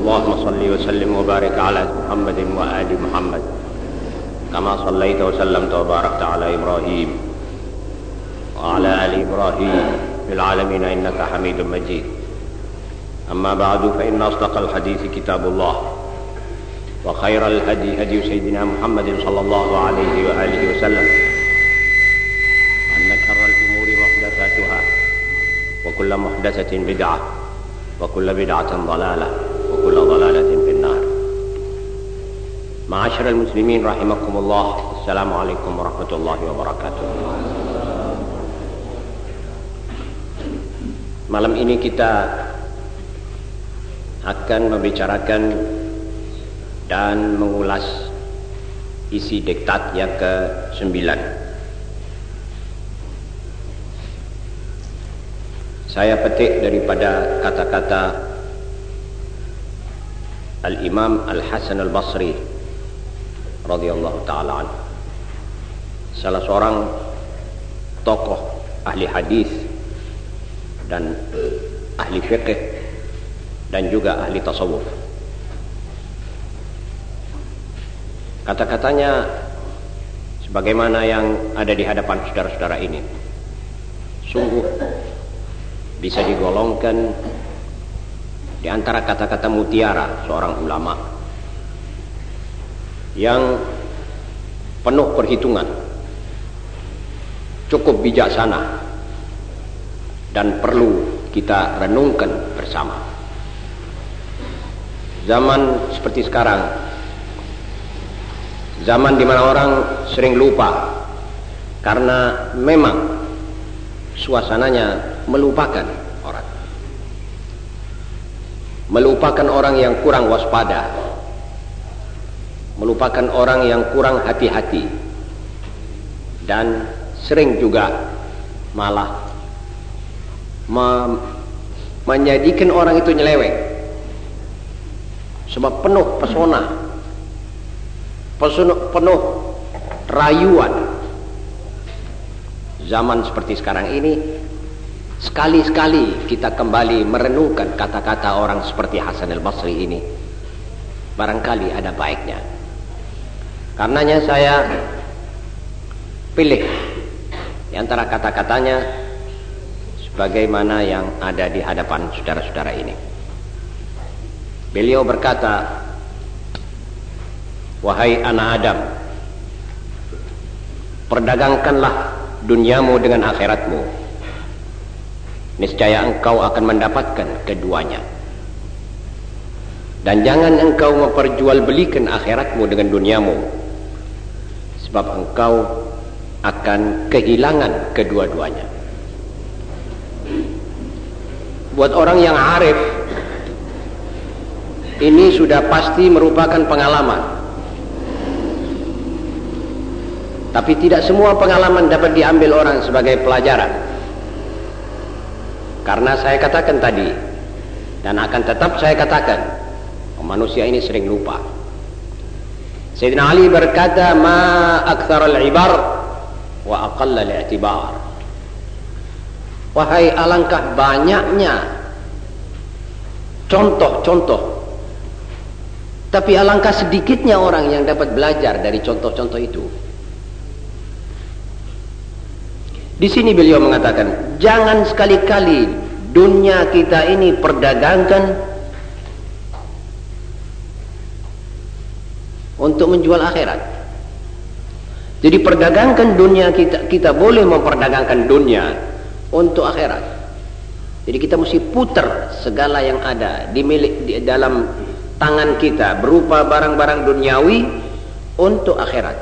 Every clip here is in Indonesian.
اللهم صل وسلم وبارك على محمد وآل محمد. كما صليت وسلمت وباركت على إبراهيم وعلى آل إبراهيم في العالمين إنك حميد مجيد. أما بعد فإن أصدق الحديث كتاب الله وخير الهدي هدي سيدنا محمد صلى الله عليه وآله وسلم. أن شر الأمور محدثاتها وكل محدثة بدعة وكل بدعة ضلالة. وكل ضلالة في النار معاشر المسلمين رحمكم الله السلام عليكم ورحمة الله وبركاته Malam ini kita akan membicarakan dan mengulas isi diktat yang ke-9 Saya petik daripada kata-kata Al-Imam Al-Hasan Al-Basri radhiyallahu taala. Salah seorang tokoh ahli hadis dan ahli fiqh dan juga ahli tasawuf. Kata-katanya sebagaimana yang ada di hadapan saudara-saudara ini sungguh bisa digolongkan di antara kata-kata mutiara seorang ulama yang penuh perhitungan cukup bijaksana dan perlu kita renungkan bersama. Zaman seperti sekarang zaman di mana orang sering lupa karena memang suasananya melupakan melupakan orang yang kurang waspada melupakan orang yang kurang hati-hati dan sering juga malah me menjadikan orang itu nyeleweng. Sebab penuh pesona penuh, penuh rayuan zaman seperti sekarang ini sekali-sekali kita kembali merenungkan kata-kata orang seperti Hasan al-Basri ini. Barangkali ada baiknya. Karenanya saya pilih di antara kata-katanya sebagaimana yang ada di hadapan saudara-saudara ini. Beliau berkata wahai anak Adam perdagangkanlah duniamu dengan akhiratmu niscaya engkau akan mendapatkan keduanya. Dan jangan engkau memperjualbelikan akhiratmu dengan duniamu sebab engkau akan kehilangan kedua-duanya. Buat orang yang arif ini sudah pasti merupakan pengalaman. Tapi tidak semua pengalaman dapat diambil orang sebagai pelajaran karena saya katakan tadi dan akan tetap saya katakan manusia ini sering lupa. Sayyidina Ali berkata ma akthar al-ibar wa aqall al-i'tibar. Wahai alangkah banyaknya contoh-contoh tapi alangkah sedikitnya orang yang dapat belajar dari contoh-contoh itu Di sini beliau mengatakan, jangan sekali-kali dunia kita ini perdagangkan untuk menjual akhirat. Jadi perdagangkan dunia kita kita boleh memperdagangkan dunia untuk akhirat. Jadi kita mesti putar segala yang ada di milik di dalam tangan kita berupa barang-barang duniawi untuk akhirat.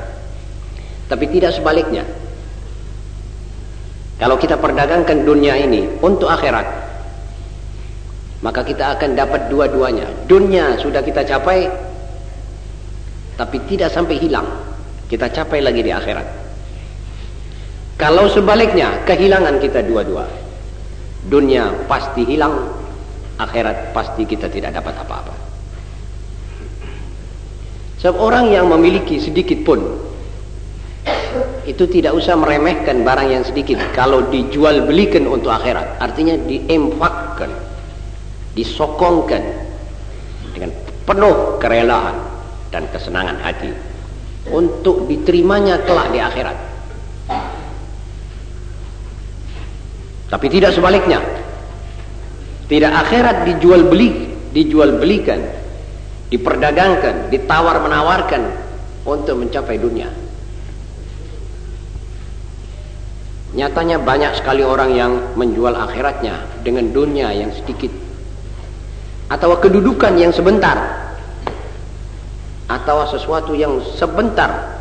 Tapi tidak sebaliknya. Kalau kita perdagangkan dunia ini untuk akhirat, maka kita akan dapat dua-duanya. Dunia sudah kita capai, tapi tidak sampai hilang. Kita capai lagi di akhirat. Kalau sebaliknya, kehilangan kita dua-dua. Dunia pasti hilang, akhirat pasti kita tidak dapat apa-apa. Sebab orang yang memiliki sedikit pun itu tidak usah meremehkan barang yang sedikit. Kalau dijual belikan untuk akhirat. Artinya diempakkan disokongkan. Dengan penuh kerelaan dan kesenangan hati. Untuk diterimanya kelak di akhirat. Tapi tidak sebaliknya. Tidak akhirat dijual beli dijual belikan diperdagangkan ditawar menawarkan untuk mencapai dunia Nyatanya banyak sekali orang yang menjual akhiratnya dengan dunia yang sedikit. Atau kedudukan yang sebentar. Atau sesuatu yang sebentar.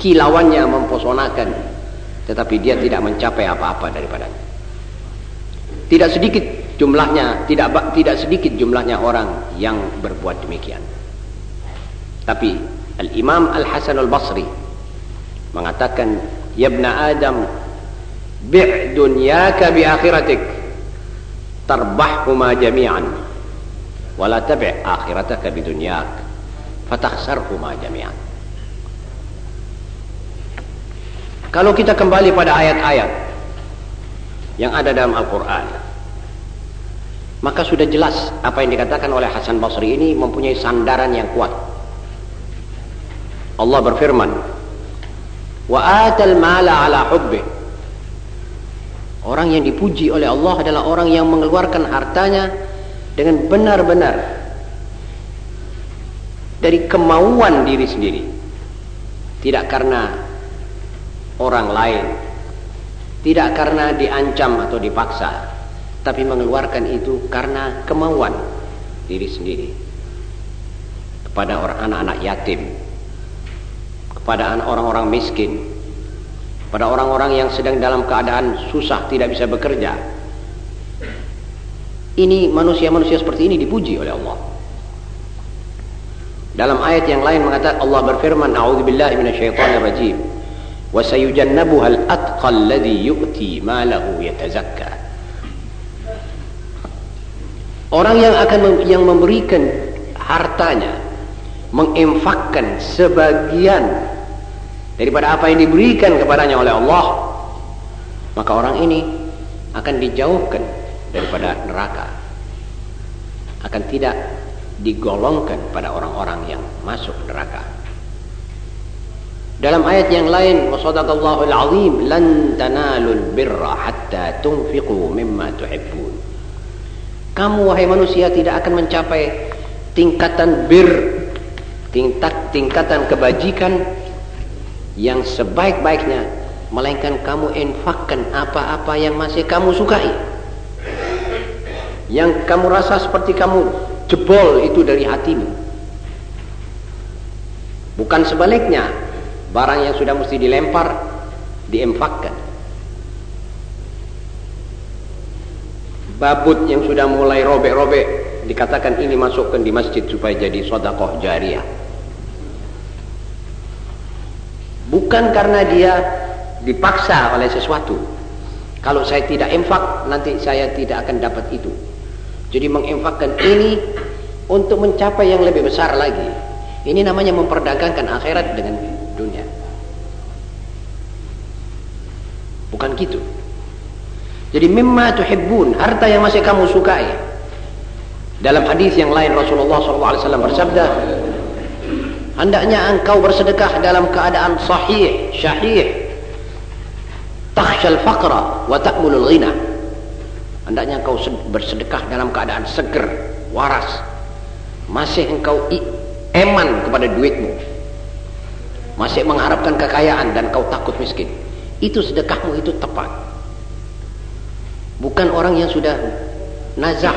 Kilauannya memposonakan. Tetapi dia tidak mencapai apa-apa daripadanya. Tidak sedikit jumlahnya, tidak tidak sedikit jumlahnya orang yang berbuat demikian. Tapi Al-Imam Al-Hasan Al-Basri mengatakan, "Ya Adam, bi' dunyaka bi akhiratik. Tarbahhuma jami'an. Wala tabi' akhirataka bi dunyak. Fatakhsarhuma jami'an. Kalau kita kembali pada ayat-ayat yang ada dalam Al-Quran maka sudah jelas apa yang dikatakan oleh Hasan Basri ini mempunyai sandaran yang kuat. Allah berfirman wa atal mala ala hubbih Orang yang dipuji oleh Allah adalah orang yang mengeluarkan hartanya dengan benar-benar dari kemauan diri sendiri. Tidak karena orang lain, tidak karena diancam atau dipaksa, tapi mengeluarkan itu karena kemauan diri sendiri. Kepada orang anak-anak yatim, kepada orang-orang miskin, pada orang-orang yang sedang dalam keadaan susah tidak bisa bekerja. Ini manusia-manusia seperti ini dipuji oleh Allah. Dalam ayat yang lain mengatakan Allah berfirman a'udzubillahi minasyaitonir rajim wa sayujannabuha al-atqa alladhi yu'ti malahu yatazakka. Orang yang akan yang memberikan hartanya menginfakkan sebagian daripada apa yang diberikan kepadanya oleh Allah maka orang ini akan dijauhkan daripada neraka. Akan tidak digolongkan pada orang-orang yang masuk neraka. Dalam ayat yang lain wasadaqallahu alazim lan tanalul birra hatta tunfiqu mimma tuhibbun. Kamu wahai manusia tidak akan mencapai tingkatan bir tingkat tingkatan kebajikan yang sebaik-baiknya melainkan kamu infakkan apa-apa yang masih kamu sukai. Yang kamu rasa seperti kamu jebol itu dari hatimu. Bukan sebaliknya barang yang sudah mesti dilempar diinfakkan. Babut yang sudah mulai robek-robek dikatakan ini masukkan di masjid supaya jadi sodakoh jariah bukan karena dia dipaksa oleh sesuatu. Kalau saya tidak infak nanti saya tidak akan dapat itu. Jadi menginfakkan ini untuk mencapai yang lebih besar lagi. Ini namanya memperdagangkan akhirat dengan dunia. Bukan gitu. Jadi mimma tuhibbun harta yang masih kamu sukai. Dalam hadis yang lain Rasulullah SAW bersabda hendaknya engkau bersedekah dalam keadaan sahih syahih. Takhshal faqra wa ta'mulul ghina. Hendaknya engkau bersedekah dalam keadaan seger waras. Masih engkau eman kepada duitmu. Masih mengharapkan kekayaan dan kau takut miskin. Itu sedekahmu itu tepat. Bukan orang yang sudah nazah.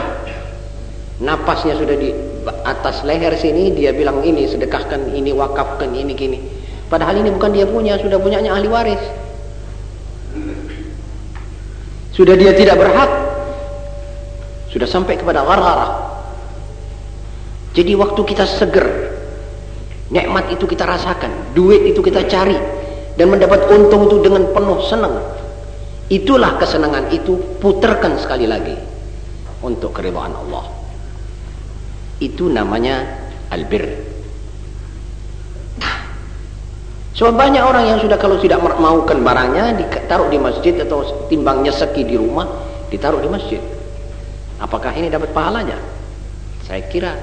Napasnya sudah di atas leher sini dia bilang ini sedekahkan ini wakafkan ini gini padahal ini bukan dia punya sudah punyanya ahli waris sudah dia tidak berhak sudah sampai kepada ghargharah jadi waktu kita seger Nikmat itu kita rasakan, duit itu kita cari dan mendapat untung itu dengan penuh senang. Itulah kesenangan itu putarkan sekali lagi untuk keridhaan Allah. Itu namanya albir. Sebab banyak orang yang sudah kalau tidak maukan barangnya ditaruh di masjid atau timbangnya seki di rumah ditaruh di masjid. Apakah ini dapat pahalanya? Saya kira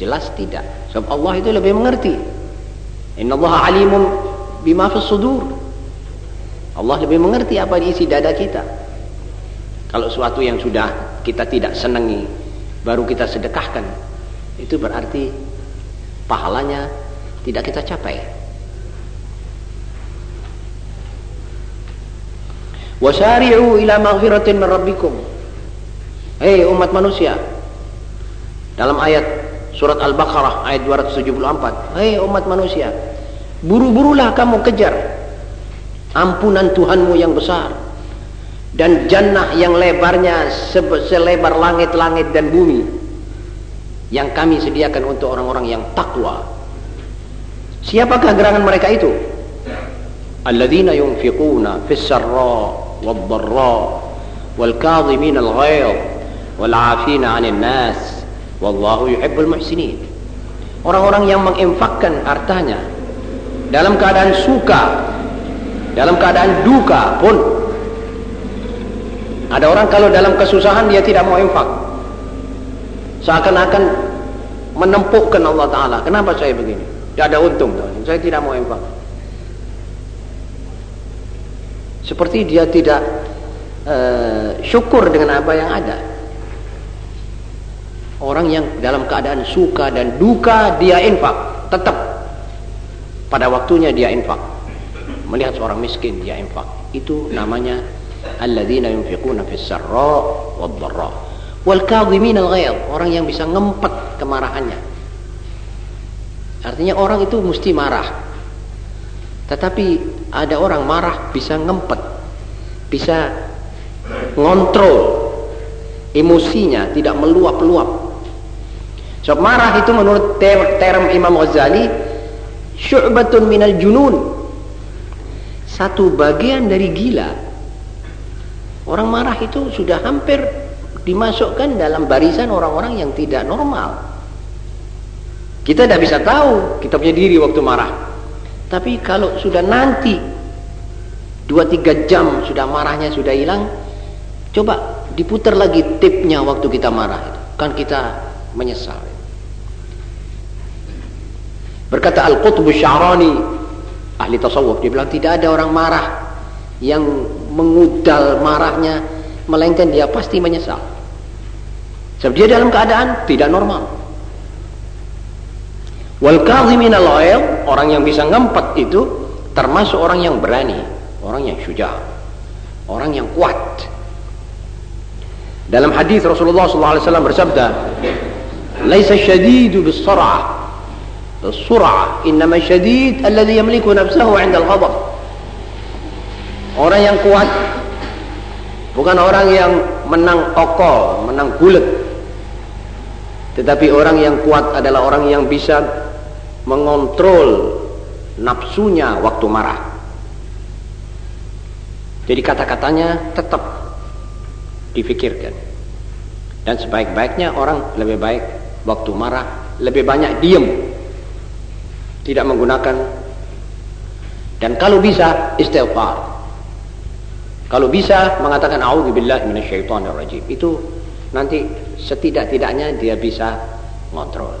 jelas tidak. Sebab Allah itu lebih mengerti. Inna Allah alimun bima sudur. Allah lebih mengerti apa di isi dada kita. Kalau suatu yang sudah kita tidak senangi baru kita sedekahkan itu berarti pahalanya tidak kita capai. Wasari'u ila maghfiratin min rabbikum. Hei umat manusia. Dalam ayat surat Al-Baqarah ayat 274. Hei umat manusia, buru-burulah kamu kejar ampunan Tuhanmu yang besar dan jannah yang lebarnya selebar langit-langit dan bumi yang kami sediakan untuk orang-orang yang takwa. Siapakah gerangan mereka itu? Alladzina yunfiquna fis sarra wad dharra wal kadhimin al ghaidh wal 'afina 'anil nas wallahu yuhibbul muhsinin. Orang-orang yang menginfakkan hartanya dalam keadaan suka, dalam keadaan duka pun ada orang kalau dalam kesusahan dia tidak mau infak seakan-akan menempukkan Allah Ta'ala kenapa saya begini tidak ada untung saya tidak mau infak Seperti dia tidak uh, syukur dengan apa yang ada. Orang yang dalam keadaan suka dan duka dia infak, tetap pada waktunya dia infak. Melihat seorang miskin dia infak. Itu namanya alladzina yunfiquna fis sarra wad dharra. Wal kadhimin al orang yang bisa ngempet kemarahannya. Artinya orang itu mesti marah. Tetapi ada orang marah bisa ngempet, bisa ngontrol emosinya, tidak meluap-luap. So marah itu menurut term Imam Ghazali syu'batun minal junun. Satu bagian dari gila. Orang marah itu sudah hampir dimasukkan dalam barisan orang-orang yang tidak normal. Kita tidak bisa tahu kita punya diri waktu marah. Tapi kalau sudah nanti dua tiga jam sudah marahnya sudah hilang, coba diputar lagi tipnya waktu kita marah. Kan kita menyesal. Berkata Al-Qutb Syarani ahli tasawuf dia bilang tidak ada orang marah yang mengudal marahnya melainkan dia pasti menyesal. Sebab dia dalam keadaan tidak normal. Wal kadhimin al orang yang bisa ngempet itu termasuk orang yang berani, orang yang syuja, orang yang kuat. Dalam hadis Rasulullah SAW bersabda, "Laisa syadidu bis-sur'ah." Bis-sur'ah, innama syadid alladhi yamliku nafsahu 'inda al-ghadab. Orang yang kuat bukan orang yang menang okol, menang bulat. Tetapi orang yang kuat adalah orang yang bisa mengontrol nafsunya waktu marah. Jadi kata-katanya tetap difikirkan. Dan sebaik-baiknya orang lebih baik waktu marah lebih banyak diam. Tidak menggunakan dan kalau bisa istighfar. Kalau bisa mengatakan auzubillahi minasyaitonirrajim. Itu nanti setidak-tidaknya dia bisa ngontrol.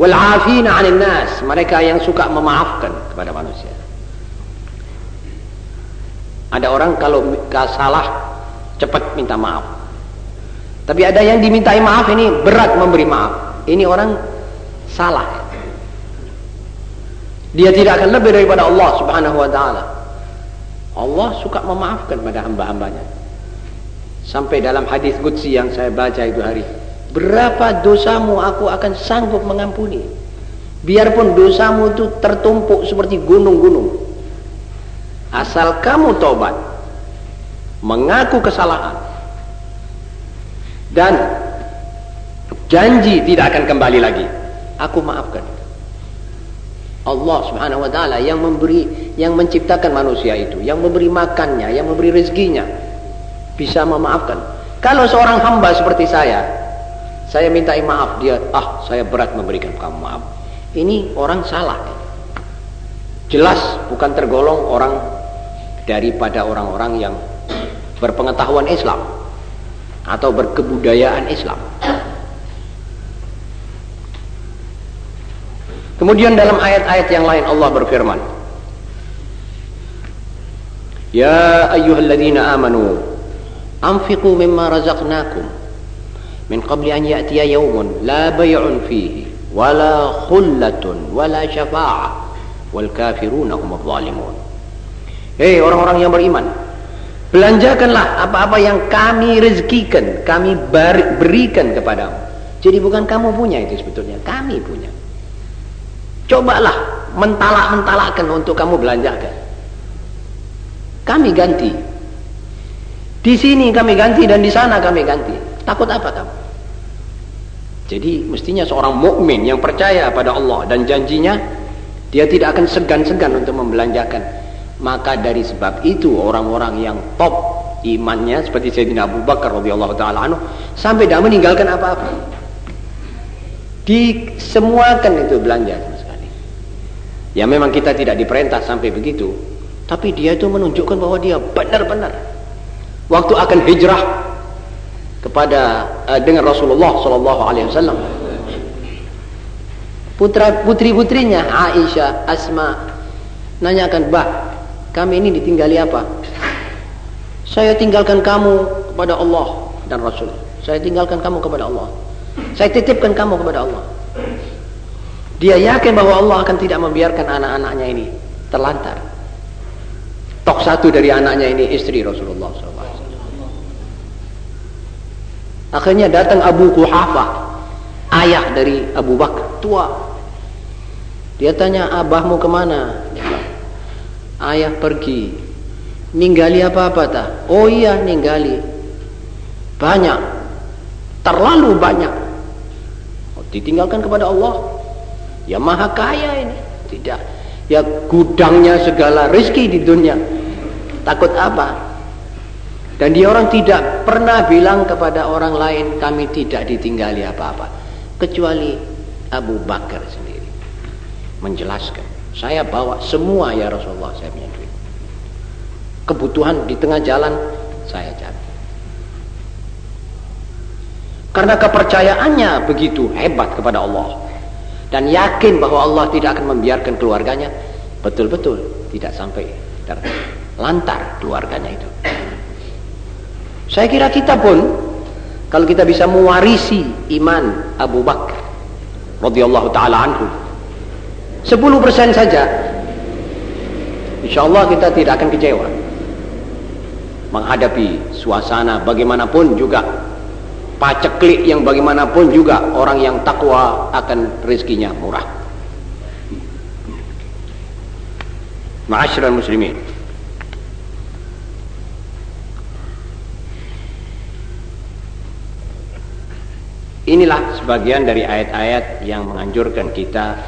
Wal 'anil nas, mereka yang suka memaafkan kepada manusia. Ada orang kalau salah cepat minta maaf. Tapi ada yang dimintai maaf ini berat memberi maaf. Ini orang salah. Dia tidak akan lebih daripada Allah Subhanahu wa taala. Allah suka memaafkan pada hamba-hambanya. Sampai dalam hadis qudsi yang saya baca itu hari Berapa dosamu aku akan sanggup mengampuni. Biarpun dosamu itu tertumpuk seperti gunung-gunung. Asal kamu tobat. Mengaku kesalahan. Dan janji tidak akan kembali lagi. Aku maafkan. Allah Subhanahu wa taala yang memberi yang menciptakan manusia itu, yang memberi makannya, yang memberi rezekinya bisa memaafkan. Kalau seorang hamba seperti saya, saya minta maaf dia, ah saya berat memberikan kamu maaf. Ini orang salah. Jelas bukan tergolong orang daripada orang-orang yang berpengetahuan Islam atau berkebudayaan Islam. Kemudian dalam ayat-ayat yang lain Allah berfirman, Ya ayyuhalladzina amanu anfiqu mimma razaqnakum min qabli an ya'tiya yawmun la bay'un fihi wala khullatun wala syafa'ah wal kafiruna humudz zalimun. Hei orang-orang yang beriman, belanjakanlah apa-apa yang kami rezekikan, kami berikan kepadamu. Jadi bukan kamu punya itu sebetulnya, kami punya. Cobalah mentalak-mentalakkan untuk kamu belanjakan. Kami ganti. Di sini kami ganti dan di sana kami ganti. Takut apa kamu? Jadi mestinya seorang mukmin yang percaya pada Allah dan janjinya dia tidak akan segan-segan untuk membelanjakan. Maka dari sebab itu orang-orang yang top imannya seperti Sayyidina Abu Bakar radhiyallahu taala anhu sampai tidak meninggalkan apa-apa. Disemuakan itu belanja. Ya memang kita tidak diperintah sampai begitu, tapi dia itu menunjukkan bahwa dia benar-benar waktu akan hijrah kepada uh, dengan Rasulullah sallallahu alaihi wasallam. Putra putri-putrinya Aisyah, Asma nanyakan, "Bah, kami ini ditinggali apa?" Saya tinggalkan kamu kepada Allah dan Rasul. Saya tinggalkan kamu kepada Allah. Saya titipkan kamu kepada Allah. Dia yakin bahwa Allah akan tidak membiarkan anak-anaknya ini terlantar. Tok satu dari anaknya ini istri Rasulullah SAW. Akhirnya datang Abu Kuhafa, ayah dari Abu Bakar, tua. Dia tanya, abahmu ke mana? Ayah pergi. Ninggali apa-apa tak? Oh iya, ninggali. Banyak. Terlalu banyak. Oh, ditinggalkan kepada Allah. Ya maha kaya ini. Tidak. Ya gudangnya segala rezeki di dunia. Takut apa? Dan dia orang tidak pernah bilang kepada orang lain kami tidak ditinggali apa-apa. Kecuali Abu Bakar sendiri. Menjelaskan. Saya bawa semua ya Rasulullah saya punya duit. Kebutuhan di tengah jalan saya cari. Karena kepercayaannya begitu hebat kepada Allah dan yakin bahwa Allah tidak akan membiarkan keluarganya betul-betul tidak sampai terlantar keluarganya itu saya kira kita pun kalau kita bisa mewarisi iman Abu Bakar radhiyallahu taala anhu 10% saja insyaallah kita tidak akan kecewa menghadapi suasana bagaimanapun juga paceklik yang bagaimanapun juga orang yang takwa akan rezekinya murah. Ma'asyiral muslimin. Inilah sebagian dari ayat-ayat yang menganjurkan kita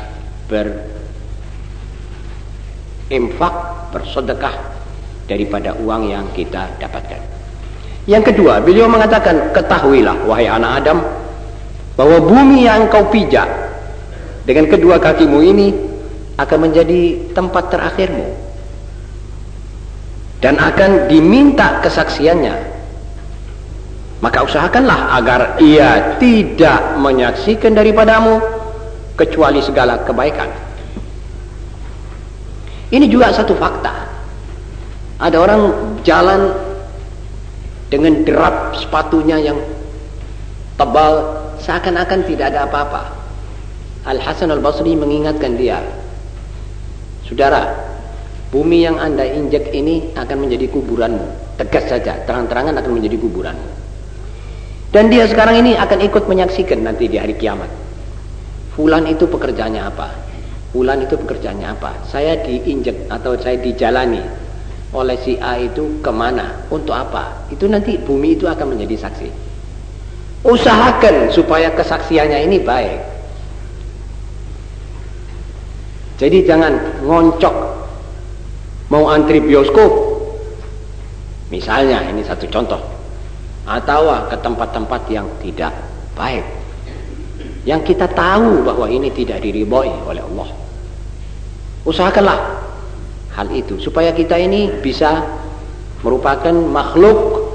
berinfak, bersedekah daripada uang yang kita dapatkan. Yang kedua, beliau mengatakan, ketahuilah wahai anak Adam, bahwa bumi yang kau pijak dengan kedua kakimu ini akan menjadi tempat terakhirmu. Dan akan diminta kesaksiannya. Maka usahakanlah agar ia tidak menyaksikan daripadamu kecuali segala kebaikan. Ini juga satu fakta. Ada orang jalan dengan derap sepatunya yang tebal seakan-akan tidak ada apa-apa. Al Hasan Al Basri mengingatkan dia, saudara, bumi yang anda injek ini akan menjadi kuburanmu. Tegas saja, terang-terangan akan menjadi kuburanmu. Dan dia sekarang ini akan ikut menyaksikan nanti di hari kiamat. Fulan itu pekerjaannya apa? Fulan itu pekerjaannya apa? Saya diinjek atau saya dijalani oleh si A itu ke mana, untuk apa. Itu nanti bumi itu akan menjadi saksi. Usahakan supaya kesaksiannya ini baik. Jadi jangan ngoncok mau antri bioskop. Misalnya ini satu contoh. Atau ke tempat-tempat yang tidak baik. Yang kita tahu bahwa ini tidak diridhoi oleh Allah. Usahakanlah hal itu supaya kita ini bisa merupakan makhluk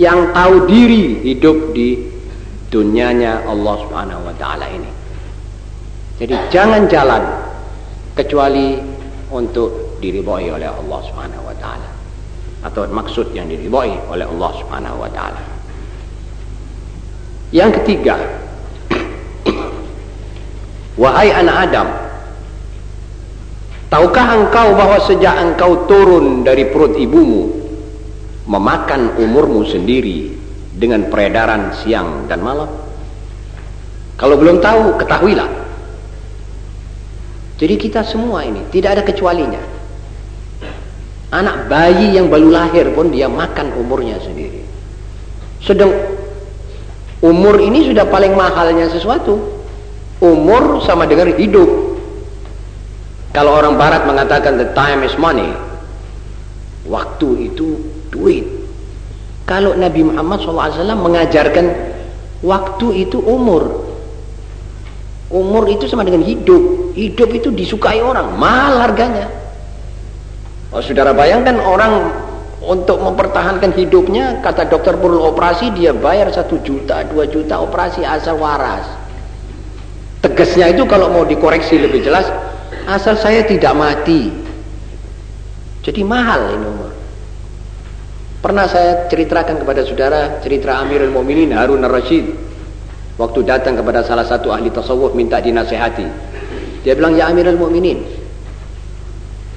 yang tahu diri hidup di dunianya Allah Subhanahu wa taala ini. Jadi jangan jalan kecuali untuk diridhoi oleh Allah Subhanahu wa taala atau maksud yang diridhoi oleh Allah Subhanahu wa taala. Yang ketiga, wahai anak Adam, tahukah engkau bahwa sejak engkau turun dari perut ibumu memakan umurmu sendiri dengan peredaran siang dan malam? Kalau belum tahu, ketahuilah jadi kita semua ini tidak ada kecualinya. Anak bayi yang baru lahir pun dia makan umurnya sendiri. Sedang umur ini sudah paling mahalnya sesuatu. Umur sama dengan hidup. Kalau orang barat mengatakan the time is money. Waktu itu duit. Kalau Nabi Muhammad SAW mengajarkan waktu itu umur. Umur itu sama dengan hidup. Hidup itu disukai orang, mahal harganya. Oh, saudara bayangkan orang untuk mempertahankan hidupnya, kata dokter perlu operasi, dia bayar satu juta, dua juta operasi asal waras. Tegasnya itu kalau mau dikoreksi lebih jelas, asal saya tidak mati. Jadi mahal ini umur. Pernah saya ceritakan kepada saudara cerita Amirul Mukminin Harun Ar-Rasyid waktu datang kepada salah satu ahli tasawuf minta dinasehati dia bilang ya Amirul Mukminin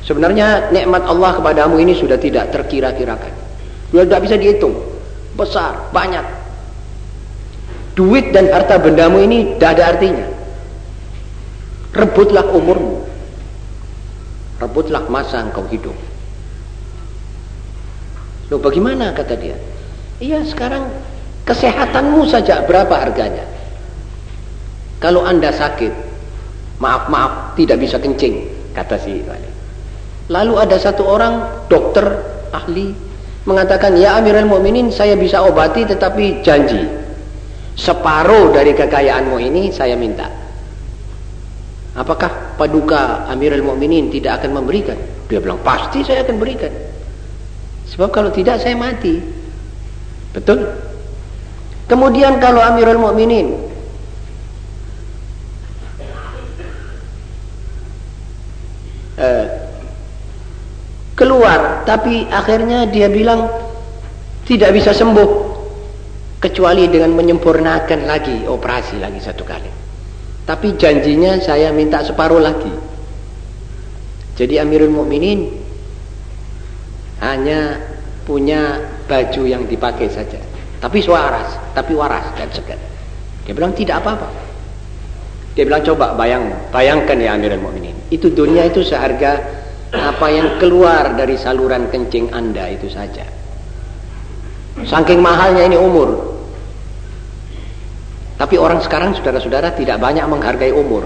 sebenarnya nikmat Allah kepadamu ini sudah tidak terkira-kirakan. Sudah tidak bisa dihitung. Besar banyak. Duit dan harta bendamu ini tidak ada artinya. Rebutlah umurmu. Rebutlah masa engkau hidup. Loh bagaimana? Kata dia. Iya sekarang Kesehatanmu saja berapa harganya? Kalau anda sakit, maaf-maaf tidak bisa kencing, kata si wali. Lalu ada satu orang dokter ahli mengatakan, ya Amirul Mukminin saya bisa obati tetapi janji separuh dari kekayaanmu ini saya minta. Apakah paduka Amirul Mukminin tidak akan memberikan? Dia bilang pasti saya akan berikan. Sebab kalau tidak saya mati. Betul? Kemudian kalau Amirul Mukminin eh, keluar tapi akhirnya dia bilang tidak bisa sembuh kecuali dengan menyempurnakan lagi operasi lagi satu kali. Tapi janjinya saya minta separuh lagi. Jadi Amirul Mukminin hanya punya baju yang dipakai saja. Tapi waras, tapi waras dan segan. Dia bilang tidak apa-apa. Dia bilang coba bayang, bayangkan ya Amirul Mukminin. Itu dunia itu seharga apa yang keluar dari saluran kencing Anda itu saja. Saking mahalnya ini umur. Tapi orang sekarang saudara-saudara tidak banyak menghargai umur.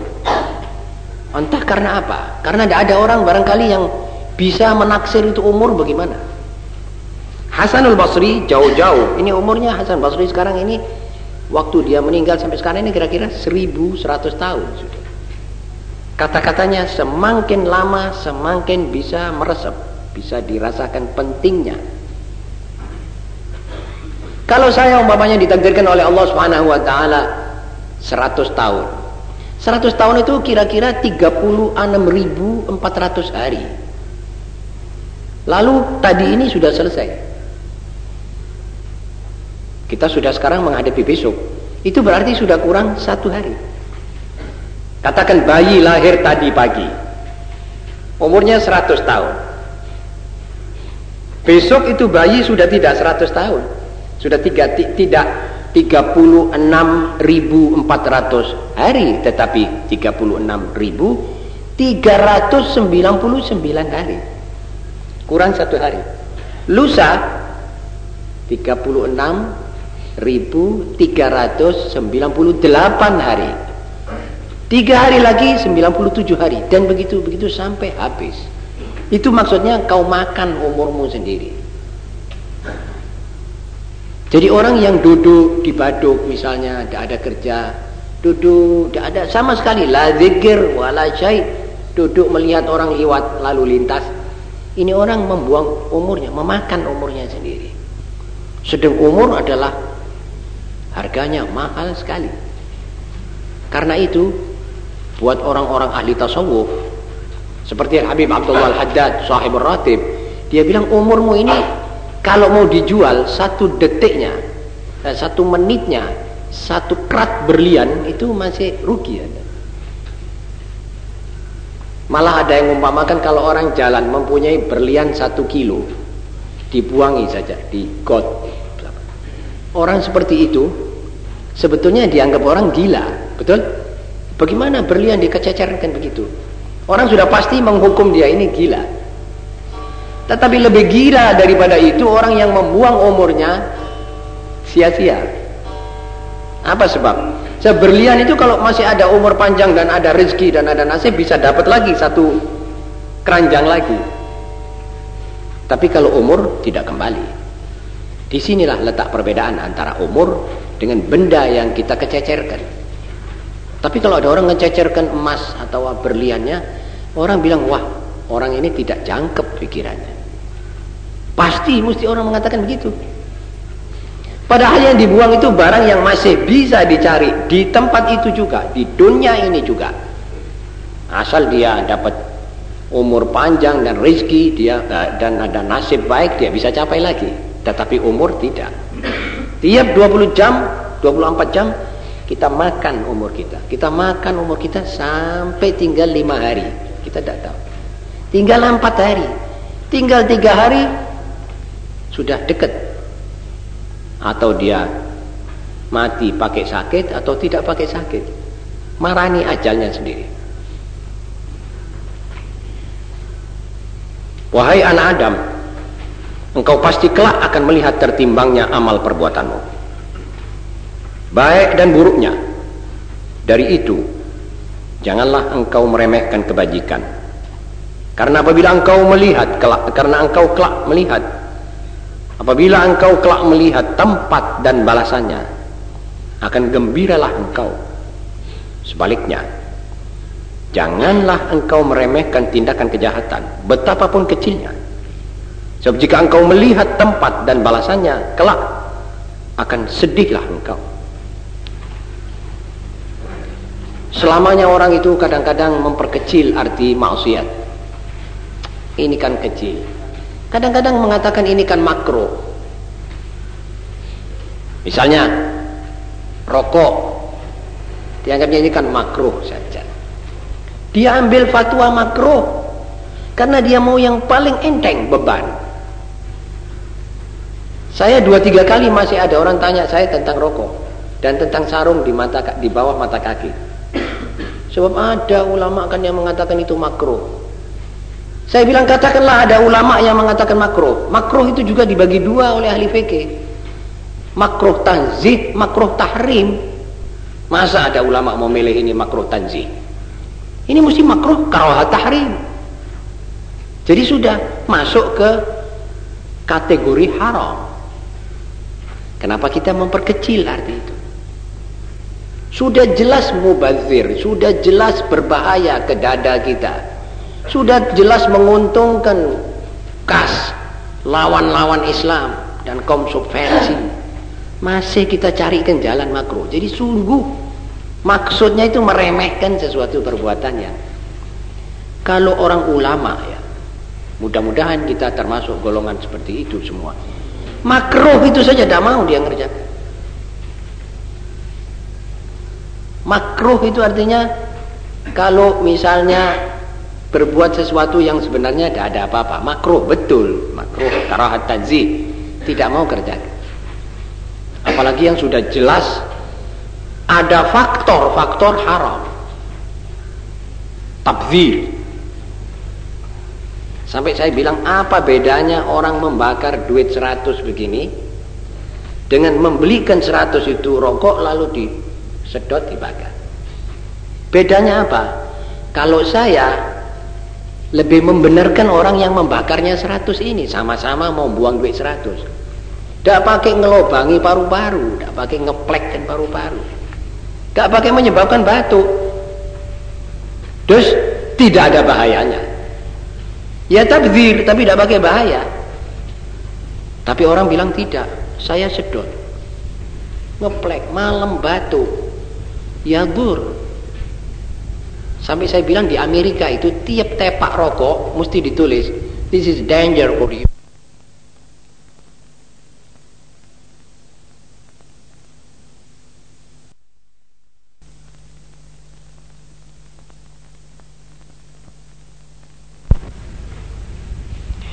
Entah karena apa? Karena tidak ada orang barangkali yang bisa menaksir itu umur bagaimana. Hasanul Basri jauh-jauh. Ini umurnya Hasan Basri sekarang ini waktu dia meninggal sampai sekarang ini kira-kira 1100 tahun sudah. Kata-katanya semakin lama semakin bisa meresap, bisa dirasakan pentingnya. Kalau saya umpamanya ditakdirkan oleh Allah Subhanahu wa taala 100 tahun. 100 tahun itu kira-kira 36.400 hari. Lalu tadi ini sudah selesai. Kita sudah sekarang menghadapi besok. Itu berarti sudah kurang satu hari. Katakan bayi lahir tadi pagi. Umurnya 100 tahun. Besok itu bayi sudah tidak 100 tahun. Sudah tiga, tidak 36.400 hari. Tetapi 36.399 hari. Kurang satu hari. Lusa 36 1398 hari Tiga hari lagi 97 hari dan begitu begitu sampai habis. Itu maksudnya kau makan umurmu sendiri. Jadi orang yang duduk di baduk misalnya tidak ada kerja, duduk tidak ada sama sekali la zikir wala syai, duduk melihat orang lewat lalu lintas. Ini orang membuang umurnya, memakan umurnya sendiri. Sedang umur adalah harganya mahal sekali. Karena itu buat orang-orang ahli tasawuf. Seperti Habib Abdullah Al-Haddad sahib ratib dia bilang umurmu ini kalau mau dijual satu detiknya eh, satu menitnya satu krat berlian itu masih rugi ada. Malah ada yang umpamakan kalau orang jalan mempunyai berlian satu kilo dibuangi saja di got orang seperti itu sebetulnya dianggap orang gila betul Bagaimana berlian dikececerkan begitu? Orang sudah pasti menghukum dia ini gila. Tetapi lebih gila daripada itu orang yang membuang umurnya sia-sia. Apa sebab? Seberlian itu kalau masih ada umur panjang dan ada rezeki dan ada nasib bisa dapat lagi satu keranjang lagi. Tapi kalau umur tidak kembali. Di sinilah letak perbedaan antara umur dengan benda yang kita kececerkan. Tapi kalau ada orang ngececerkan emas atau berliannya, orang bilang, wah orang ini tidak jangkep pikirannya. Pasti mesti orang mengatakan begitu. Padahal yang dibuang itu barang yang masih bisa dicari di tempat itu juga, di dunia ini juga. Asal dia dapat umur panjang dan rezeki dia eh, dan ada nasib baik dia bisa capai lagi. Tetapi umur tidak. Tiap 20 jam, 24 jam kita makan umur kita. Kita makan umur kita sampai tinggal lima hari. Kita tidak tahu. Tinggal empat hari. Tinggal tiga hari sudah dekat. Atau dia mati pakai sakit atau tidak pakai sakit. Marani ajalnya sendiri. Wahai anak Adam engkau pasti kelak akan melihat tertimbangnya amal perbuatanmu baik dan buruknya. Dari itu janganlah engkau meremehkan kebajikan. Karena apabila engkau melihat kelak, karena engkau kelak melihat apabila engkau kelak melihat tempat dan balasannya akan gembiralah engkau. Sebaliknya janganlah engkau meremehkan tindakan kejahatan betapapun kecilnya. Sebab jika engkau melihat tempat dan balasannya kelak akan sedihlah engkau Selamanya orang itu kadang-kadang memperkecil arti maksiat. Ini kan kecil. Kadang-kadang mengatakan ini kan makro. Misalnya rokok dianggapnya ini kan makro saja. Dia ambil fatwa makro karena dia mau yang paling enteng beban. Saya dua tiga kali masih ada orang tanya saya tentang rokok dan tentang sarung di mata di bawah mata kaki. Sebab ada ulama kan yang mengatakan itu makruh. Saya bilang katakanlah ada ulama yang mengatakan makruh. Makruh itu juga dibagi dua oleh ahli fikih. Makruh tanzih, makruh tahrim. Masa ada ulama mau milih ini makruh tanzih? Ini mesti makruh karahat tahrim. Jadi sudah masuk ke kategori haram. Kenapa kita memperkecil arti itu? Sudah jelas mubazir, sudah jelas berbahaya ke dada kita. Sudah jelas menguntungkan kas lawan-lawan Islam dan kaum subversi. Masih kita carikan jalan makro. Jadi sungguh maksudnya itu meremehkan sesuatu perbuatannya. Kalau orang ulama ya, mudah-mudahan kita termasuk golongan seperti itu semua. Makro itu saja tidak mau dia ngerjakan. Makruh itu artinya kalau misalnya berbuat sesuatu yang sebenarnya tidak ada apa-apa. Makruh betul. Makruh karahat tanzih. Tidak mau kerjakan. Apalagi yang sudah jelas ada faktor-faktor haram. Tabzir. Sampai saya bilang apa bedanya orang membakar duit 100 begini dengan membelikan 100 itu rokok lalu di sedot dibakar Bedanya apa? Kalau saya lebih membenarkan orang yang membakarnya 100 ini sama-sama mau buang duit 100. Tidak pakai ngelobangi paru-paru, tidak pakai ngeplekkan paru-paru. Tidak pakai menyebabkan batuk. Terus tidak ada bahayanya. Ya tabzir, tapi tidak pakai bahaya. Tapi orang bilang tidak, saya sedot. Ngeplek, malam batuk. Ya gur, Sampai saya bilang di Amerika itu tiap tepak rokok mesti ditulis this is danger for you.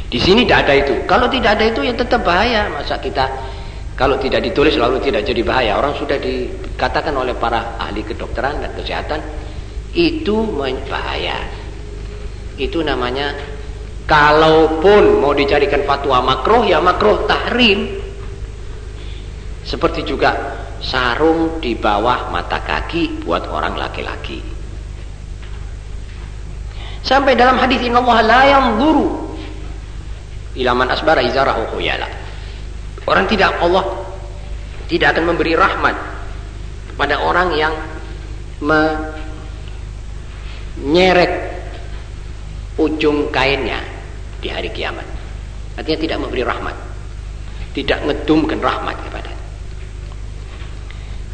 Di sini tidak ada itu. Kalau tidak ada itu ya tetap bahaya. Masa kita kalau tidak ditulis lalu tidak jadi bahaya. Orang sudah dikatakan oleh para ahli kedokteran dan kesehatan itu bahaya. Itu namanya kalaupun mau dicarikan fatwa makruh ya makruh tahrim. Seperti juga sarung di bawah mata kaki buat orang laki-laki. Sampai dalam hadis Inna Allah la yanzuru ilaman asbara izarahu khuyala. Orang tidak Allah tidak akan memberi rahmat kepada orang yang nyeret ujung kainnya di hari kiamat. Artinya tidak memberi rahmat. Tidak ngedumkan rahmat kepada.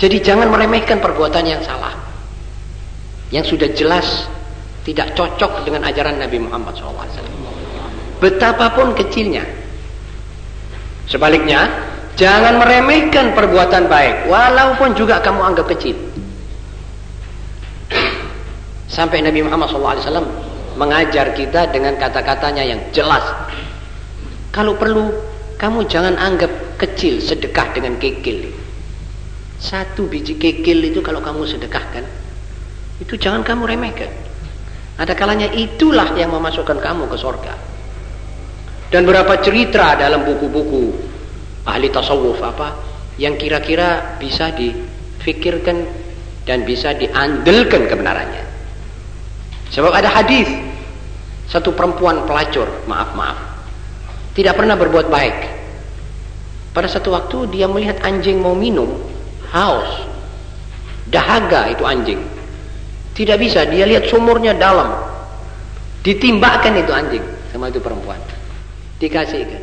Jadi jangan meremehkan perbuatan yang salah. Yang sudah jelas tidak cocok dengan ajaran Nabi Muhammad SAW. Betapapun kecilnya. Sebaliknya, jangan meremehkan perbuatan baik. Walaupun juga kamu anggap kecil. Sampai Nabi Muhammad SAW mengajar kita dengan kata-katanya yang jelas. Kalau perlu, kamu jangan anggap kecil sedekah dengan kekil. Satu biji kekil itu kalau kamu sedekahkan, itu jangan kamu remehkan. Ada kalanya itulah yang memasukkan kamu ke sorga. Dan berapa cerita dalam buku-buku ahli tasawuf apa yang kira-kira bisa difikirkan dan bisa diandalkan kebenarannya. Sebab ada hadis satu perempuan pelacur, maaf maaf, tidak pernah berbuat baik. Pada satu waktu dia melihat anjing mau minum, haus, dahaga itu anjing. Tidak bisa, dia lihat sumurnya dalam, ditimbakkan itu anjing sama itu perempuan, dikasihkan.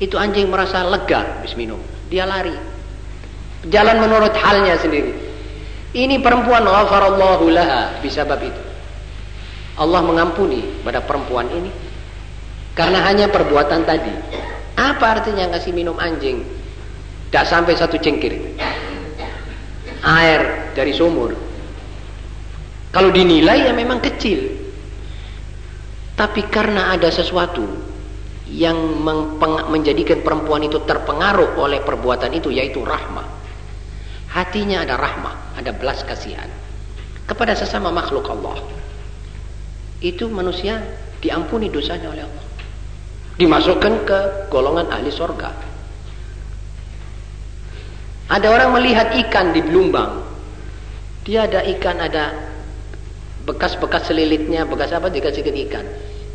Itu anjing merasa lega habis minum, dia lari, jalan menurut halnya sendiri. Ini perempuan ghafarallahu laha bisabab itu. Allah mengampuni pada perempuan ini karena hanya perbuatan tadi. Apa artinya ngasih minum anjing? Tidak sampai satu cengkir. Air dari sumur. Kalau dinilai ya memang kecil. Tapi karena ada sesuatu yang menjadikan perempuan itu terpengaruh oleh perbuatan itu yaitu rahmah. Hatinya ada rahmah, ada belas kasihan kepada sesama makhluk Allah. Itu manusia diampuni dosanya oleh Allah. Dimasukkan ke golongan ahli sorga. Ada orang melihat ikan di belumbang. Dia ada ikan, ada bekas-bekas selilitnya, bekas apa dikasihkan ikan.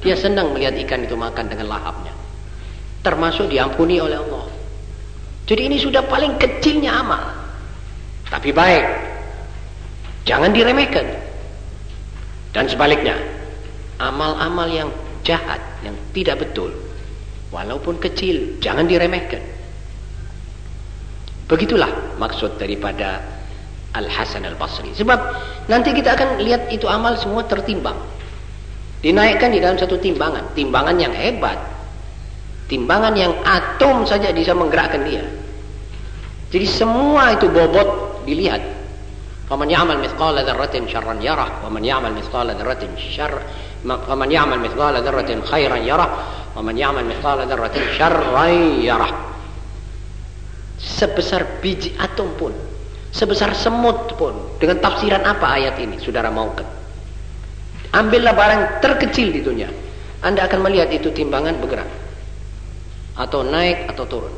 Dia senang melihat ikan itu makan dengan lahapnya. Termasuk diampuni oleh Allah. Jadi ini sudah paling kecilnya amal tapi baik. Jangan diremehkan. Dan sebaliknya, amal-amal yang jahat, yang tidak betul, walaupun kecil, jangan diremehkan. Begitulah maksud daripada Al-Hasan Al-Basri. Sebab nanti kita akan lihat itu amal semua tertimbang. Dinaikkan di dalam satu timbangan. Timbangan yang hebat. Timbangan yang atom saja bisa menggerakkan dia. Jadi semua itu bobot dilihat faman ya'mal mithqala dzarratin syarran yarah wa man ya'mal mithqala dzarratin syarr faman ya'mal mithqala dzarratin khairan yarah wa man ya'mal mithqala dzarratin syarran yarah sebesar biji atom pun sebesar semut pun dengan tafsiran apa ayat ini saudara mau ke ambillah barang terkecil di dunia anda akan melihat itu timbangan bergerak atau naik atau turun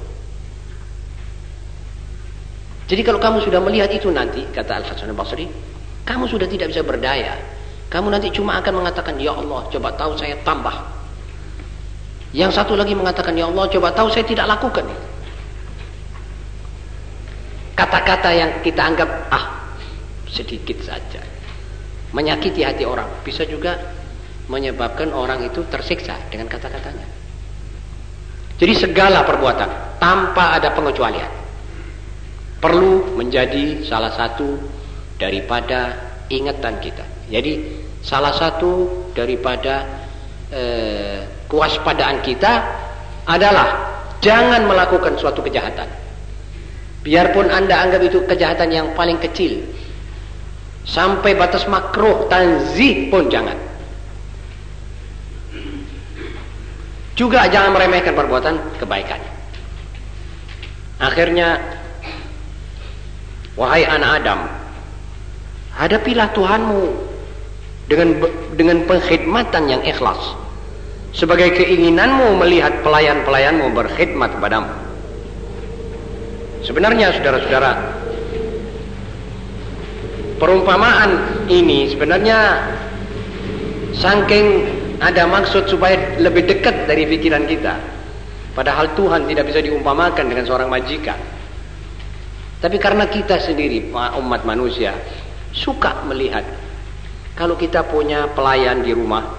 jadi kalau kamu sudah melihat itu nanti, kata Al-Hasan al-Basri, Kamu sudah tidak bisa berdaya. Kamu nanti cuma akan mengatakan, Ya Allah, coba tahu saya tambah. Yang satu lagi mengatakan, Ya Allah, coba tahu saya tidak lakukan. Kata-kata yang kita anggap, ah, sedikit saja. Menyakiti hati orang. Bisa juga menyebabkan orang itu tersiksa dengan kata-katanya. Jadi segala perbuatan tanpa ada pengecualian perlu menjadi salah satu daripada ingatan kita. Jadi salah satu daripada eh, kewaspadaan kita adalah jangan melakukan suatu kejahatan. Biarpun Anda anggap itu kejahatan yang paling kecil. Sampai batas makruh, tanzih pun jangan. Juga jangan meremehkan perbuatan kebaikan. Akhirnya, wahai anak Adam, hadapilah Tuhanmu dengan dengan pengkhidmatan yang ikhlas. Sebagai keinginanmu melihat pelayan-pelayanmu berkhidmat kepadamu. Sebenarnya saudara-saudara, perumpamaan ini sebenarnya saking ada maksud supaya lebih dekat dari pikiran kita. Padahal Tuhan tidak bisa diumpamakan dengan seorang majikan. Tapi karena kita sendiri umat manusia suka melihat kalau kita punya pelayan di rumah,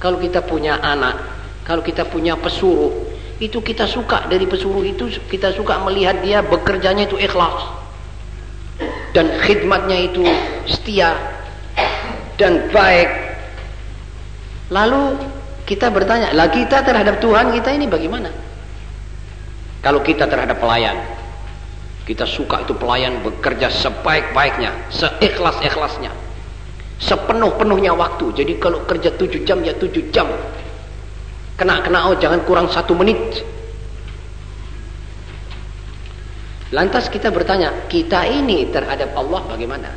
kalau kita punya anak, kalau kita punya pesuruh, itu kita suka dari pesuruh itu kita suka melihat dia bekerjanya itu ikhlas dan khidmatnya itu setia dan baik Lalu kita bertanya, lah kita terhadap Tuhan kita ini bagaimana? Kalau kita terhadap pelayan, kita suka itu pelayan bekerja sebaik-baiknya, seikhlas-ikhlasnya, sepenuh-penuhnya waktu. Jadi kalau kerja tujuh jam ya tujuh jam. Kena-kena oh jangan kurang satu menit. Lantas kita bertanya, kita ini terhadap Allah bagaimana?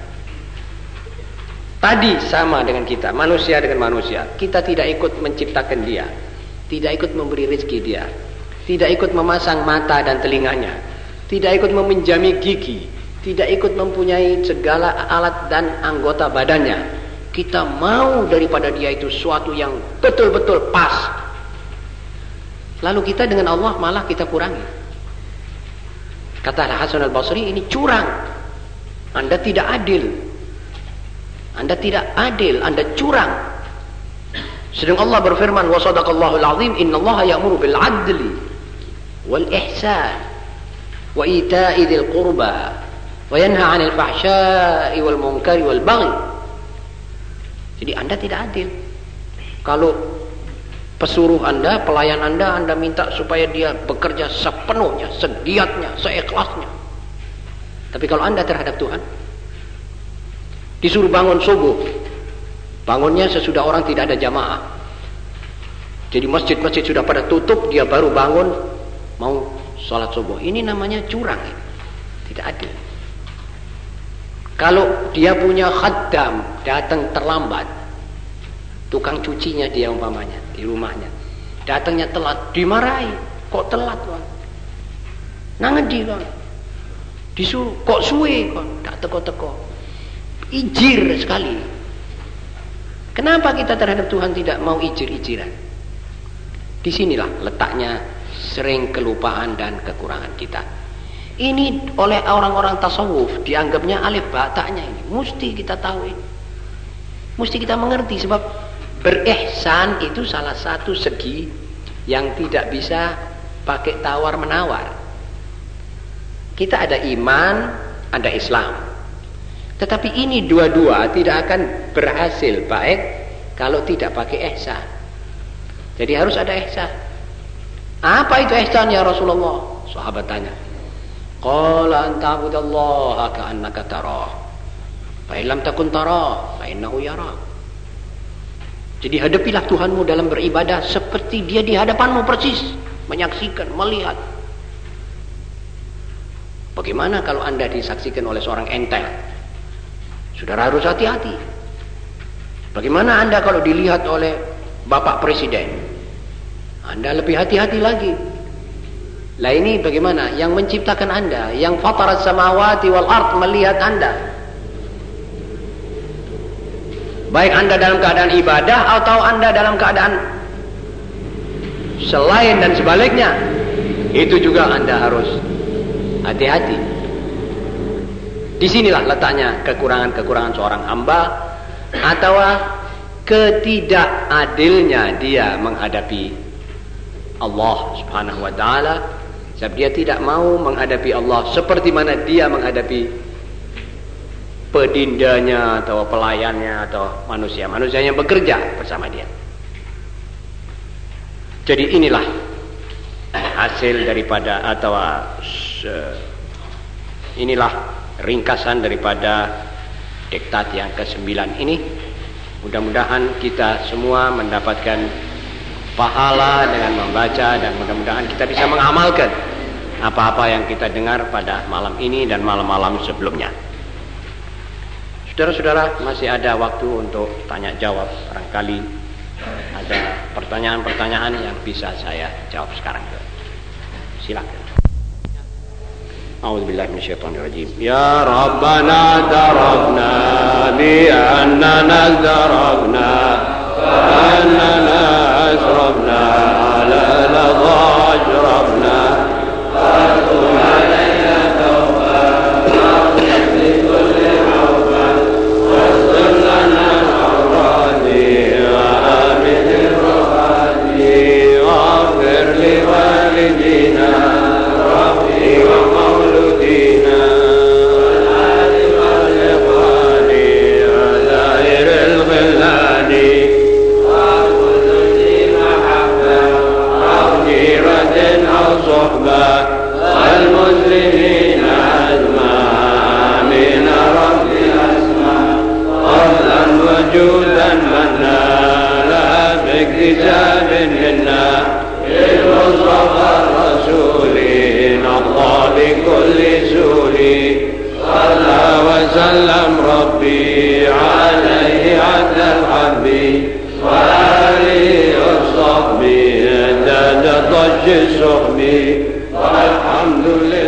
Tadi sama dengan kita, manusia dengan manusia. Kita tidak ikut menciptakan dia. Tidak ikut memberi rezeki dia. Tidak ikut memasang mata dan telinganya. Tidak ikut meminjami gigi. Tidak ikut mempunyai segala alat dan anggota badannya. Kita mau daripada dia itu suatu yang betul-betul pas. Lalu kita dengan Allah malah kita kurangi. Kata Hasan al-Basri ini curang. Anda tidak adil. Anda tidak adil, Anda curang. Sedang Allah berfirman, "Wa sadaqallahu al-azim, innallaha ya'muru bil 'adli wal ihsan wa ita'i dzil qurba wa yanha 'anil fahsya'i wal munkari wal baghi." Jadi Anda tidak adil. Kalau pesuruh Anda, pelayan Anda, Anda minta supaya dia bekerja sepenuhnya, segiatnya, seikhlasnya. Tapi kalau Anda terhadap Tuhan, Disuruh bangun subuh. Bangunnya sesudah orang tidak ada jamaah. Jadi masjid-masjid sudah pada tutup, dia baru bangun mau sholat subuh. Ini namanya curang. Tidak adil. Kalau dia punya khaddam, datang terlambat. Tukang cucinya dia umpamanya di rumahnya. Datangnya telat, dimarahi. Kok telat, Bang? Nangan di, Bang. Disuruh, kok suwe, Bang? Tak teko-teko ijir sekali. Kenapa kita terhadap Tuhan tidak mau ijir-ijiran? Di sinilah letaknya sering kelupaan dan kekurangan kita. Ini oleh orang-orang tasawuf dianggapnya alif bataknya ini. Mesti kita tahu ini. Mesti kita mengerti sebab berihsan itu salah satu segi yang tidak bisa pakai tawar menawar. Kita ada iman, ada Islam. Tetapi ini dua-dua tidak akan berhasil baik kalau tidak pakai ihsan. Jadi harus ada ihsan. Apa itu ihsan ya Rasulullah? Sahabat tanya. Qala an ta'budallaha ka'annaka tarah. Fa lam takun tarah, fa innahu yara. Jadi hadapilah Tuhanmu dalam beribadah seperti dia di hadapanmu persis, menyaksikan, melihat. Bagaimana kalau Anda disaksikan oleh seorang entel? Saudara harus hati-hati. Bagaimana Anda kalau dilihat oleh Bapak Presiden? Anda lebih hati-hati lagi. Lah ini bagaimana? Yang menciptakan Anda, yang fatarat samawati wal ard melihat Anda. Baik Anda dalam keadaan ibadah atau Anda dalam keadaan selain dan sebaliknya. Itu juga Anda harus hati-hati. Di sinilah letaknya kekurangan-kekurangan seorang hamba atau ketidakadilnya dia menghadapi Allah Subhanahu wa taala sebab dia tidak mau menghadapi Allah seperti mana dia menghadapi pedindanya atau pelayannya atau manusia-manusia yang bekerja bersama dia. Jadi inilah hasil daripada atau inilah ringkasan daripada diktat yang ke-9 ini. Mudah-mudahan kita semua mendapatkan pahala dengan membaca dan mudah-mudahan kita bisa mengamalkan apa-apa yang kita dengar pada malam ini dan malam-malam sebelumnya. Saudara-saudara, masih ada waktu untuk tanya jawab. Barangkali ada pertanyaan-pertanyaan yang bisa saya jawab sekarang. Silakan. أعوذ بالله من الشيطان الرجيم يا ربنا اعترفنا بأننا اقترفنا وأننا أسرفنا كتاب منا للمصطفى الرسول الله بكل سور صلى وسلم ربي عليه عبد الحبي وآله وصحبه عدد ضج السحب والحمد لله